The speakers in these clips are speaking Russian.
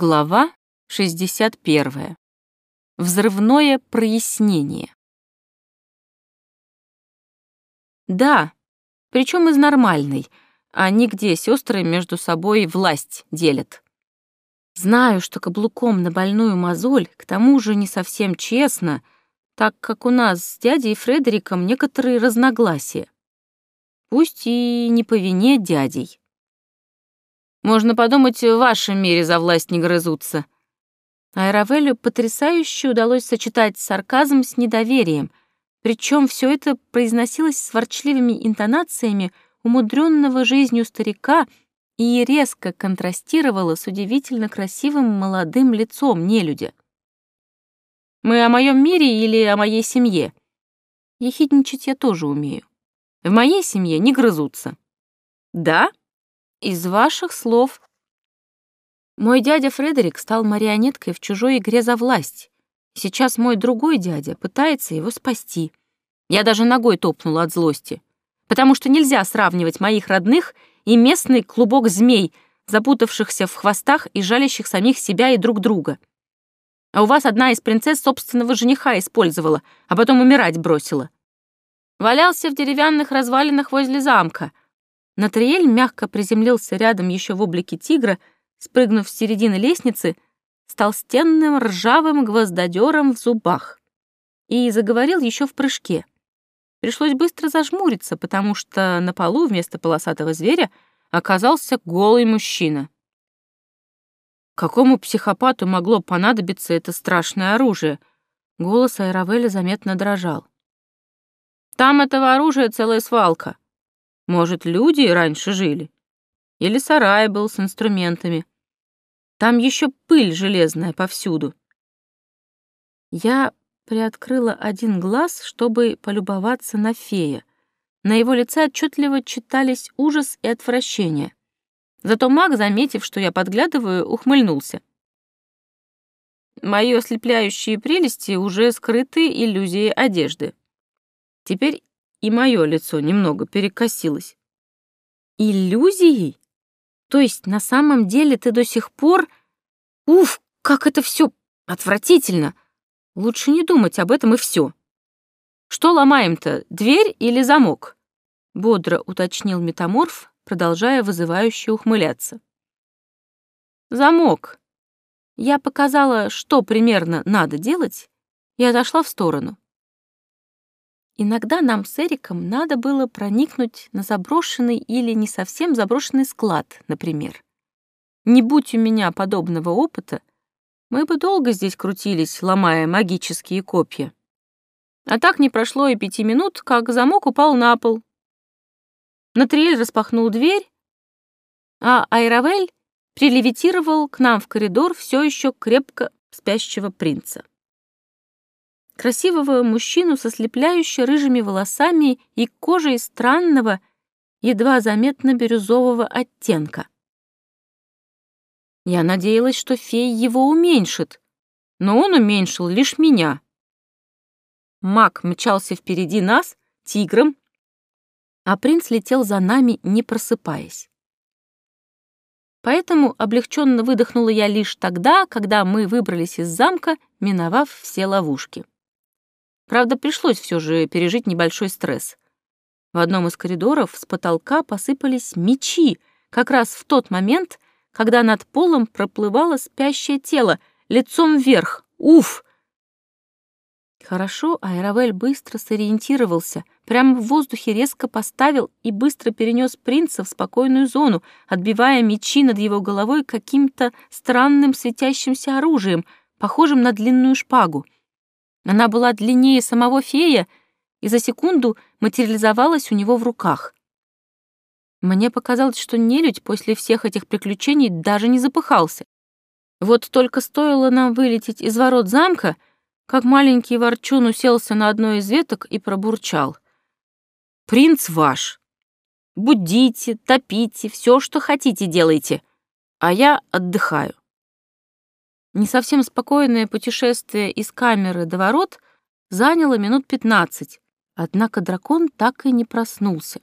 Глава 61. Взрывное прояснение. Да, причем из нормальной, а не где сестры между собой власть делят. Знаю, что каблуком на больную мозоль, к тому же не совсем честно, так как у нас с дядей Фредериком некоторые разногласия. Пусть и не по вине дядей. Можно подумать, в вашем мире за власть не грызутся. Айравелю потрясающе удалось сочетать сарказм с недоверием, причем все это произносилось с ворчливыми интонациями умудренного жизнью старика и резко контрастировало с удивительно красивым молодым лицом нелюдя. «Мы о моем мире или о моей семье?» Ехидничать я тоже умею. В моей семье не грызутся. «Да?» Из ваших слов. Мой дядя Фредерик стал марионеткой в чужой игре за власть. Сейчас мой другой дядя пытается его спасти. Я даже ногой топнула от злости. Потому что нельзя сравнивать моих родных и местный клубок змей, запутавшихся в хвостах и жалящих самих себя и друг друга. А у вас одна из принцесс собственного жениха использовала, а потом умирать бросила. Валялся в деревянных развалинах возле замка — Натриэль мягко приземлился рядом еще в облике тигра, спрыгнув с середины лестницы, с толстенным ржавым гвоздодером в зубах. И заговорил еще в прыжке. Пришлось быстро зажмуриться, потому что на полу вместо полосатого зверя оказался голый мужчина. Какому психопату могло понадобиться это страшное оружие? Голос Айравеля заметно дрожал. Там этого оружия целая свалка. Может, люди раньше жили? Или сарай был с инструментами? Там еще пыль железная повсюду. Я приоткрыла один глаз, чтобы полюбоваться на фея. На его лице отчетливо читались ужас и отвращение. Зато маг, заметив, что я подглядываю, ухмыльнулся. Мои ослепляющие прелести уже скрыты иллюзией одежды. Теперь и мое лицо немного перекосилось. Иллюзией? То есть на самом деле ты до сих пор... Уф, как это все отвратительно! Лучше не думать об этом и все. Что ломаем-то, дверь или замок? Бодро уточнил метаморф, продолжая вызывающе ухмыляться. Замок. Я показала, что примерно надо делать, и отошла в сторону. Иногда нам с Эриком надо было проникнуть на заброшенный или не совсем заброшенный склад, например. Не будь у меня подобного опыта, мы бы долго здесь крутились, ломая магические копья. А так не прошло и пяти минут, как замок упал на пол. Натриэль распахнул дверь, а Айравель прилевитировал к нам в коридор все еще крепко спящего принца красивого мужчину со слепляюще рыжими волосами и кожей странного, едва заметно бирюзового оттенка. Я надеялась, что фей его уменьшит, но он уменьшил лишь меня. Маг мчался впереди нас, тигром, а принц летел за нами, не просыпаясь. Поэтому облегченно выдохнула я лишь тогда, когда мы выбрались из замка, миновав все ловушки. Правда, пришлось все же пережить небольшой стресс. В одном из коридоров с потолка посыпались мечи, как раз в тот момент, когда над полом проплывало спящее тело, лицом вверх. Уф! Хорошо, Айравель быстро сориентировался, прямо в воздухе резко поставил и быстро перенес принца в спокойную зону, отбивая мечи над его головой каким-то странным светящимся оружием, похожим на длинную шпагу. Она была длиннее самого фея и за секунду материализовалась у него в руках. Мне показалось, что нелюдь после всех этих приключений даже не запыхался. Вот только стоило нам вылететь из ворот замка, как маленький ворчун уселся на одной из веток и пробурчал. «Принц ваш. Будите, топите, все, что хотите, делайте, а я отдыхаю». Не совсем спокойное путешествие из камеры до ворот заняло минут пятнадцать, однако дракон так и не проснулся.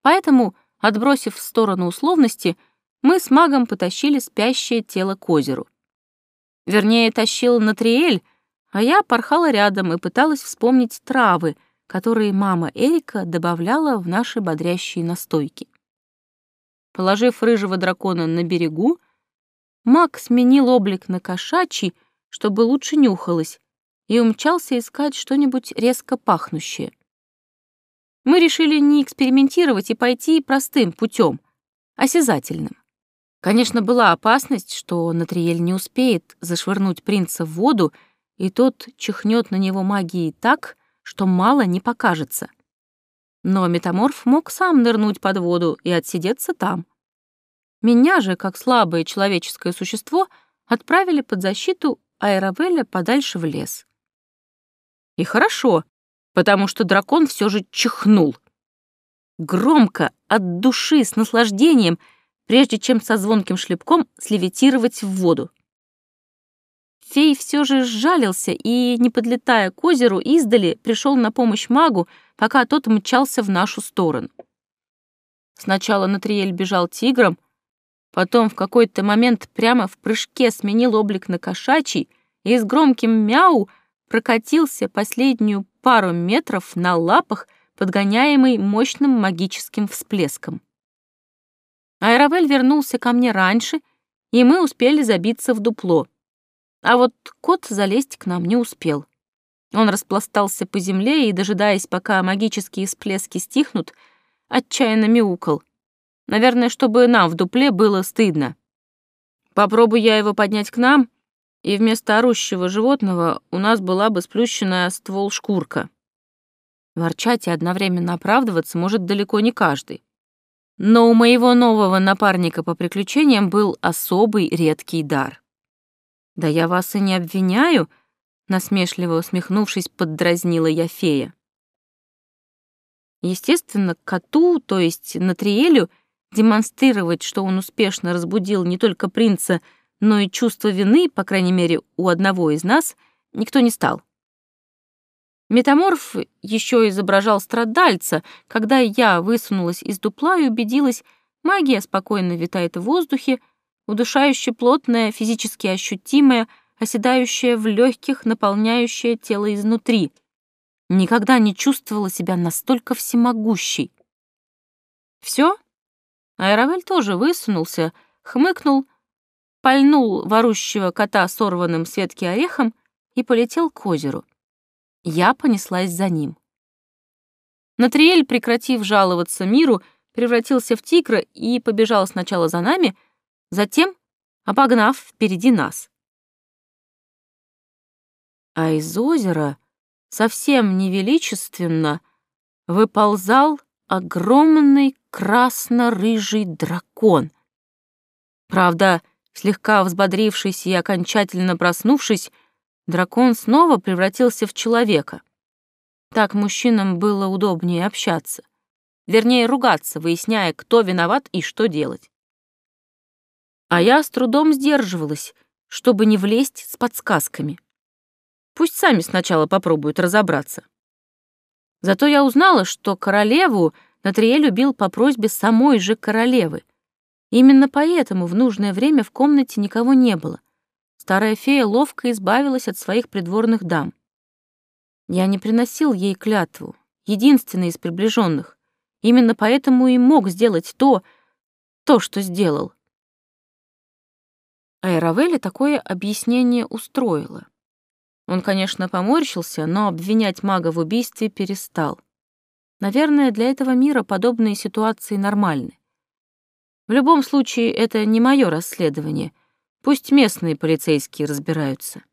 Поэтому, отбросив в сторону условности, мы с магом потащили спящее тело к озеру. Вернее, тащил Натриэль, а я порхала рядом и пыталась вспомнить травы, которые мама Эрика добавляла в наши бодрящие настойки. Положив рыжего дракона на берегу, маг сменил облик на кошачий, чтобы лучше нюхалось, и умчался искать что-нибудь резко пахнущее. Мы решили не экспериментировать и пойти простым путем, осязательным. Конечно, была опасность, что Натриэль не успеет зашвырнуть принца в воду, и тот чихнет на него магией так, что мало не покажется. Но метаморф мог сам нырнуть под воду и отсидеться там. Меня же, как слабое человеческое существо, отправили под защиту Айравеля подальше в лес. И хорошо, потому что дракон все же чихнул. Громко, от души, с наслаждением, прежде чем со звонким шлепком слевитировать в воду. Фей все же сжалился и, не подлетая к озеру, издали пришел на помощь магу, пока тот мчался в нашу сторону. Сначала Натриэль бежал тигром, потом в какой-то момент прямо в прыжке сменил облик на кошачий и с громким мяу прокатился последнюю пару метров на лапах, подгоняемый мощным магическим всплеском. Айравель вернулся ко мне раньше, и мы успели забиться в дупло. А вот кот залезть к нам не успел. Он распластался по земле и, дожидаясь, пока магические всплески стихнут, отчаянно мяукал. Наверное, чтобы нам в дупле было стыдно. Попробуй я его поднять к нам, и вместо орущего животного у нас была бы сплющенная ствол шкурка. Ворчать и одновременно оправдываться может далеко не каждый. Но у моего нового напарника по приключениям был особый редкий дар. «Да я вас и не обвиняю», — насмешливо усмехнувшись, поддразнила я фея. Естественно, коту, то есть Натриэлю, демонстрировать, что он успешно разбудил не только принца, но и чувство вины, по крайней мере, у одного из нас, никто не стал. Метаморф еще изображал страдальца, когда я высунулась из дупла и убедилась, магия спокойно витает в воздухе, удушающе плотная, физически ощутимая, оседающая в легких, наполняющая тело изнутри. Никогда не чувствовала себя настолько всемогущей. Все? Айравель тоже высунулся, хмыкнул, пальнул ворущего кота сорванным с ветки орехом и полетел к озеру. Я понеслась за ним. Натриэль, прекратив жаловаться миру, превратился в тигра и побежал сначала за нами, затем обогнав впереди нас. А из озера совсем невеличественно выползал огромный красно-рыжий дракон. Правда, слегка взбодрившись и окончательно проснувшись, дракон снова превратился в человека. Так мужчинам было удобнее общаться. Вернее, ругаться, выясняя, кто виноват и что делать. А я с трудом сдерживалась, чтобы не влезть с подсказками. Пусть сами сначала попробуют разобраться. Зато я узнала, что королеву Натрие любил по просьбе самой же королевы. Именно поэтому в нужное время в комнате никого не было. Старая фея ловко избавилась от своих придворных дам. Я не приносил ей клятву, единственный из приближенных. Именно поэтому и мог сделать то, то, что сделал. Айравеле такое объяснение устроило. Он, конечно, поморщился, но обвинять мага в убийстве перестал. Наверное, для этого мира подобные ситуации нормальны. В любом случае, это не мое расследование. Пусть местные полицейские разбираются.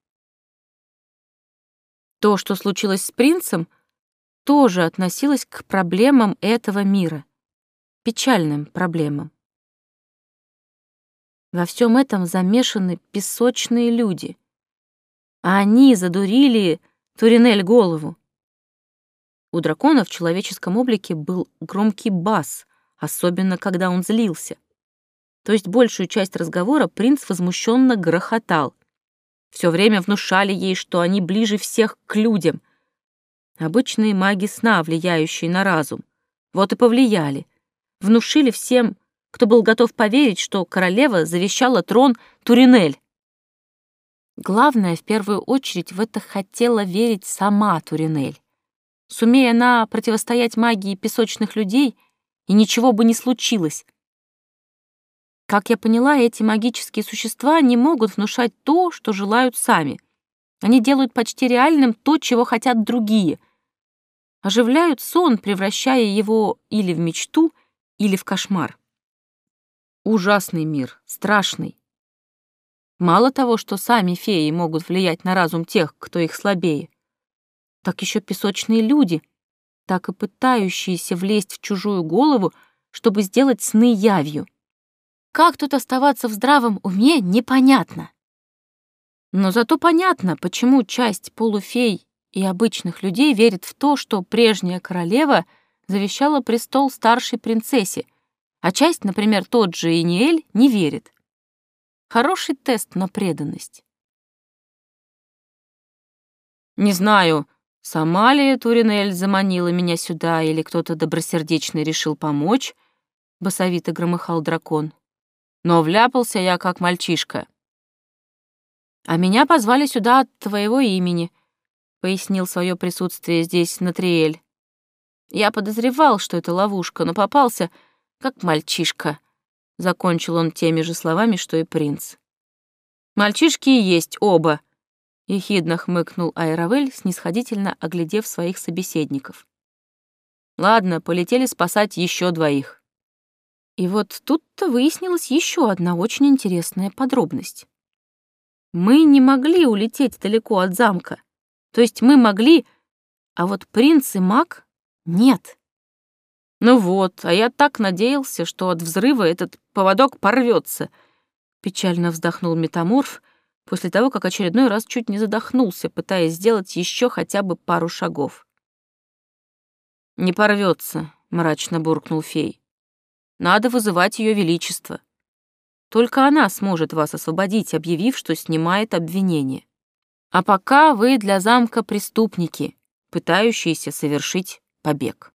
То, что случилось с принцем, тоже относилось к проблемам этого мира. Печальным проблемам. Во всем этом замешаны песочные люди. А они задурили Туринель голову. У дракона в человеческом облике был громкий бас, особенно когда он злился. То есть большую часть разговора принц возмущенно грохотал. Все время внушали ей, что они ближе всех к людям. Обычные маги сна, влияющие на разум. Вот и повлияли. Внушили всем кто был готов поверить, что королева завещала трон Туринель. Главное, в первую очередь, в это хотела верить сама Туринель. Сумея она противостоять магии песочных людей, и ничего бы не случилось. Как я поняла, эти магические существа не могут внушать то, что желают сами. Они делают почти реальным то, чего хотят другие. Оживляют сон, превращая его или в мечту, или в кошмар. Ужасный мир, страшный. Мало того, что сами феи могут влиять на разум тех, кто их слабее, так еще песочные люди, так и пытающиеся влезть в чужую голову, чтобы сделать сны явью. Как тут оставаться в здравом уме, непонятно. Но зато понятно, почему часть полуфей и обычных людей верит в то, что прежняя королева завещала престол старшей принцессе, а часть, например, тот же Иниэль, не верит. Хороший тест на преданность. Не знаю, сама ли Туринель заманила меня сюда, или кто-то добросердечный решил помочь, — басовито громыхал дракон. Но вляпался я как мальчишка. А меня позвали сюда от твоего имени, — пояснил свое присутствие здесь Натриэль. Я подозревал, что это ловушка, но попался, как мальчишка — Закончил он теми же словами, что и принц. «Мальчишки есть оба», — ехидно хмыкнул Айравель, снисходительно оглядев своих собеседников. «Ладно, полетели спасать еще двоих». И вот тут-то выяснилась еще одна очень интересная подробность. Мы не могли улететь далеко от замка. То есть мы могли, а вот принц и маг — нет. Ну вот, а я так надеялся, что от взрыва этот поводок порвется. Печально вздохнул метаморф после того, как очередной раз чуть не задохнулся, пытаясь сделать еще хотя бы пару шагов. Не порвется, мрачно буркнул фей. Надо вызывать ее величество. Только она сможет вас освободить, объявив, что снимает обвинение. А пока вы для замка преступники, пытающиеся совершить побег.